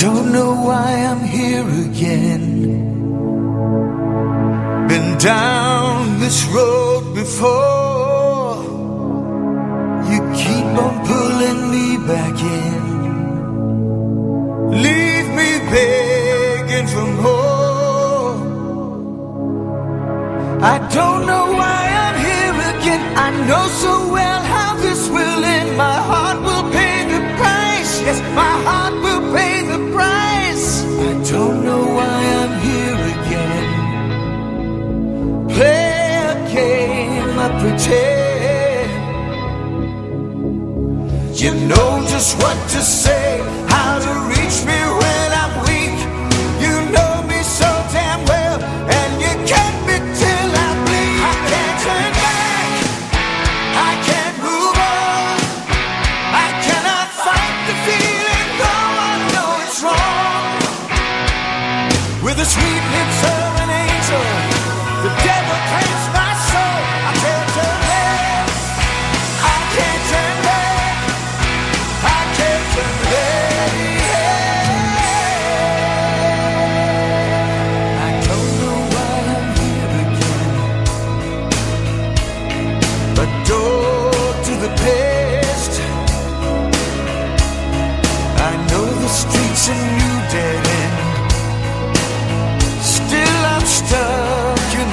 don't know why I'm here again. Been down this road before. You keep on pulling me back in. Leave me begging for more. I don't know why I'm here again. I know so well I pretend. You know just what to say, how to reach me when I'm weak. You know me so damn well, and you kept me till I bleed. I can't turn back, I can't move on. I cannot fight the feeling, though I know it's wrong. With a sweet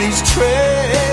these trails.